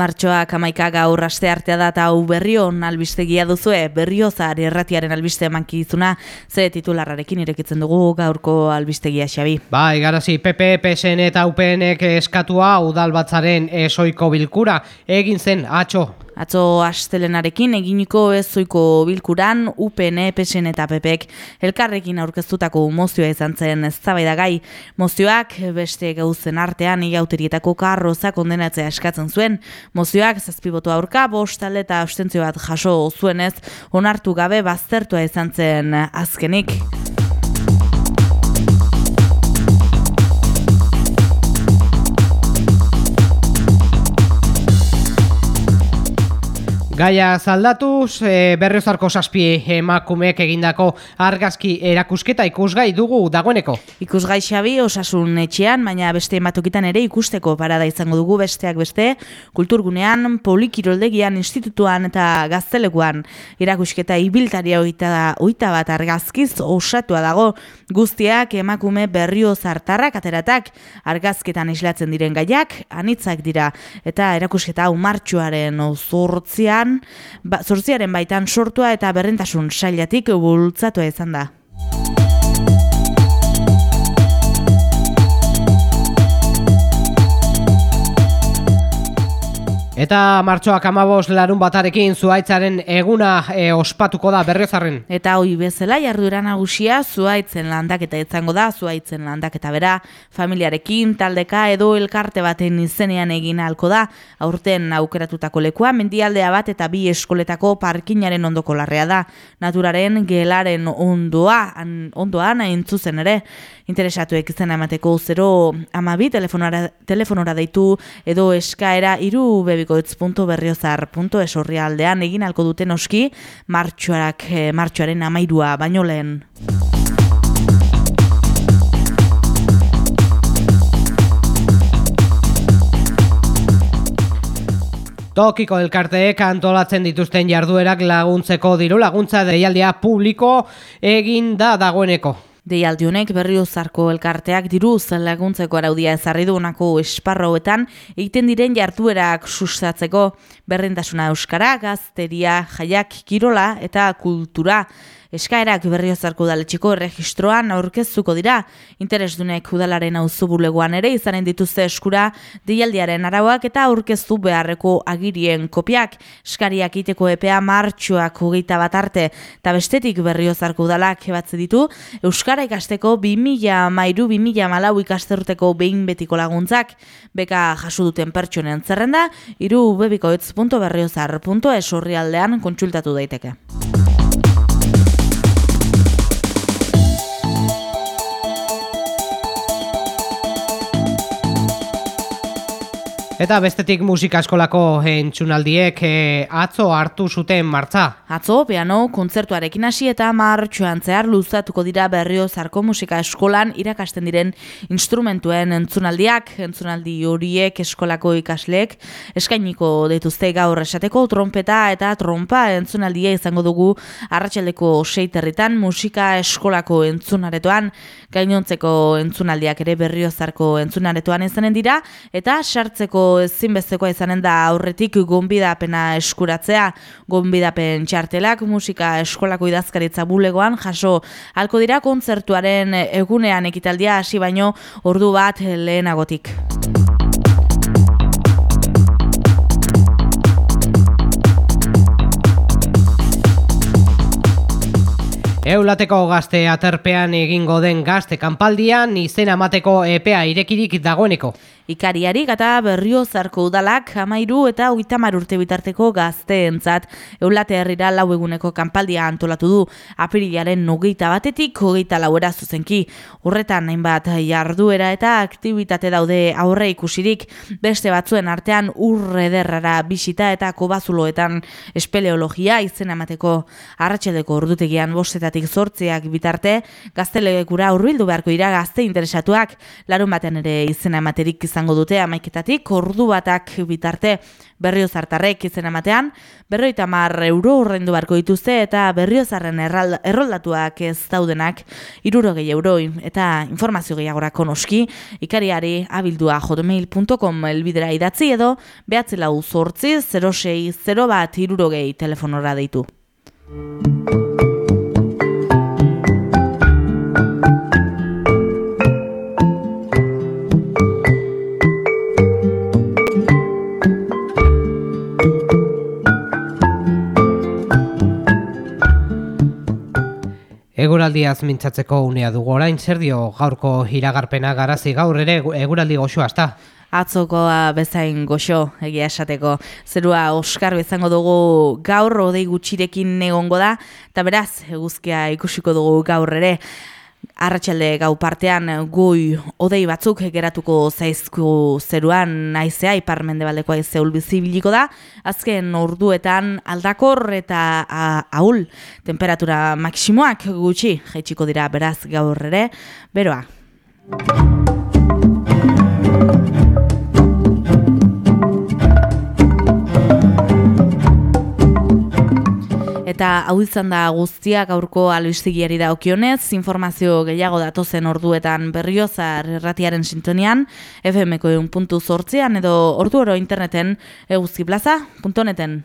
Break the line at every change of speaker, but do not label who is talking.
Martxoak amaika gaur aste artea da eta hau berrion albistegia duzue, berriozar erratiaren albiste mankizuna, ze titularrarekin irekitzen dugu gaurko albistegia xabi.
Bai, garazi, PP, PSN eta UPNek eskatua udal batzaren esoiko bilkura, egin zen, atxo,
Atzo astelenarekin eginiko ezoiko bilkuran UPN, PSN eta PPek elkarrekin aurkeztutako mozioa izan zen eztabaida gai. Mozioak beste gauzen artean igauterietako karroza kondenatzea eskatzen zuen. Mozioak zazpibotu aurka, bostal eta ostentzio bat jaso zuenez, onartu gabe baztertua izan zen azkenik.
Gaia zaldatuz, e, berriozarko saspi emakumeek egindako argazki erakusketa ikusgai dugu dagoeneko.
Ikusgai xabi osasun etxean, baina beste ematukitan ere ikusteko parada izango dugu besteak beste, kulturgunean, polikiroldegian, institutuan eta gaztelekuan erakusketa ibiltaria oita, oita bat argazkiz osatua dago. Guztiak emakume berrio zartarrak ateratak argazketan islatzen diren gaiak, anitzak dira. Eta erakusketa hau martxuaren ozortzian ba, zortziaren baitan sortua eta berrentasun sailatik bultzatu izan da.
Eta martxoak amabos larun batarekin zuaitzaren eguna e, ospatuko da berriozarren.
Eta hoi bezala jarduera nagusia zuaitzen landaketa izango da, zuaitzen landaketa bera, familiarekin, taldeka edo elkarte baten izenean egin halko da, aurten aukeratutako lekua, mendialdea bat eta bi eskoletako parkinaren ondoko larrea da, naturaren gelaren ondoa, ondoan zuzen ere, interesatuek izan emateko 0 amabi telefonora, telefonora deitu edo eskaera iru bebiko bikoitz.berriozar.es aldean egin alko duten oski martxoarak, eh, martxoaren amairua baino lehen.
Tokiko elkarteek antolatzen dituzten jarduerak laguntzeko diru laguntza deialdia publiko egin da dagoeneko.
Deialdi honek berriozarko elkarteak diruz laguntzeko araudia ezarri duenako esparroetan egiten diren jartuerak sustatzeko berrentasuna euskara, gazteria, jaiak, kirola eta kultura. Eskaerak berriozarko udaletxiko erregistroan aurkeztuko dira. Interesdunek udalaren auzu bulegoan ere izanen dituzte eskura deialdiaren arauak eta aurkeztu beharreko agirien kopiak. Eskariak iteko epea martxoak hogeita bat arte eta bestetik berriozarko udalak ebatze ditu. Euskara ikasteko 2000 mairu 2000 malau ikasteruteko behin betiko laguntzak. Beka jasu duten pertsonen zerrenda, iru bebikoitz.berriozar.es horri aldean kontsultatu daiteke.
Eta bestetik musika eskolako entzunaldiek e, atzo hartu zuten martza.
Atzo, piano, kontzertuarekin hasi eta martxoan zehar luzatuko dira berrio zarko musika eskolan irakasten diren instrumentuen entzunaldiak, entzunaldi horiek eskolako ikasleek, eskainiko dituzte gaur esateko trompeta eta trompa. Entzunaldia izango dugu arratsaldeko seiterritan musika eskolako entzunaretoan, gainontzeko entzunaldiak ere berrio zarko entzunaretoan izanen dira, eta sartzeko ezinbestekoa izanen da aurretik gonbidapena eskuratzea, gonbidapen txartelak musika eskolako idazkaritza bulegoan jaso halko dira kontzertuaren egunean ekitaldia hasi baino ordu bat lehenagotik.
Eulateko gazte aterpean egingo den gazte kanpaldian izena mateko epea irekirik dagoeneko
ikariari eta berrio zarko udalak amairu eta uitamar urte bitarteko gazteentzat. Eulate herrira lau eguneko kanpaldia antolatu du. Apirilaren nogeita batetik hogeita lauera zuzenki. Horretan hainbat jarduera eta aktivitate daude aurre ikusirik. Beste batzuen artean urre derrara bisita eta kobazuloetan espeleologia izen amateko arratxedeko ordutegian bostetatik zortziak bitarte gaztelegekura urbildu beharko dira gazte interesatuak. Larun batean ere izen amaterik izan izango dute amaiketatik, ordu batak bitarte berriozartarrek izen ematean, berroita mar euro urrendu barko dituzte eta berriozarren erroldatuak ez daudenak irurogei euroin eta informazio gehiagorako noski ikariari abildua hotmail.com elbidera idatzi edo behatzela uzortzi 06 0 bat irurogei telefonora deitu.
Eguraldiaz mintzatzeko unea dugu orain, zer dio gaurko iragarpena garazi gaur ere eguraldi goxoa, ezta?
Atzokoa bezain goxo egia esateko. Zerua Oskar bezango dugu gaur odei gutxirekin egongo da, eta beraz eguzkia ikusiko dugu gaur ere. Arratxalde gau partean goi odei batzuk geratuko zaizku zeruan naizea ipar mendebaldeko aize bizibiliko da. Azken orduetan aldakor eta ahul temperatura maksimoak gutxi jaitsiko dira beraz gaur ere. Beroa. Eta hau izan da guztiak aurko albistigiari da okionez, informazio gehiago datozen orduetan berriozar erratiaren sintonian, fmko egun puntu edo ordu oro interneten eguzkiplaza.neten.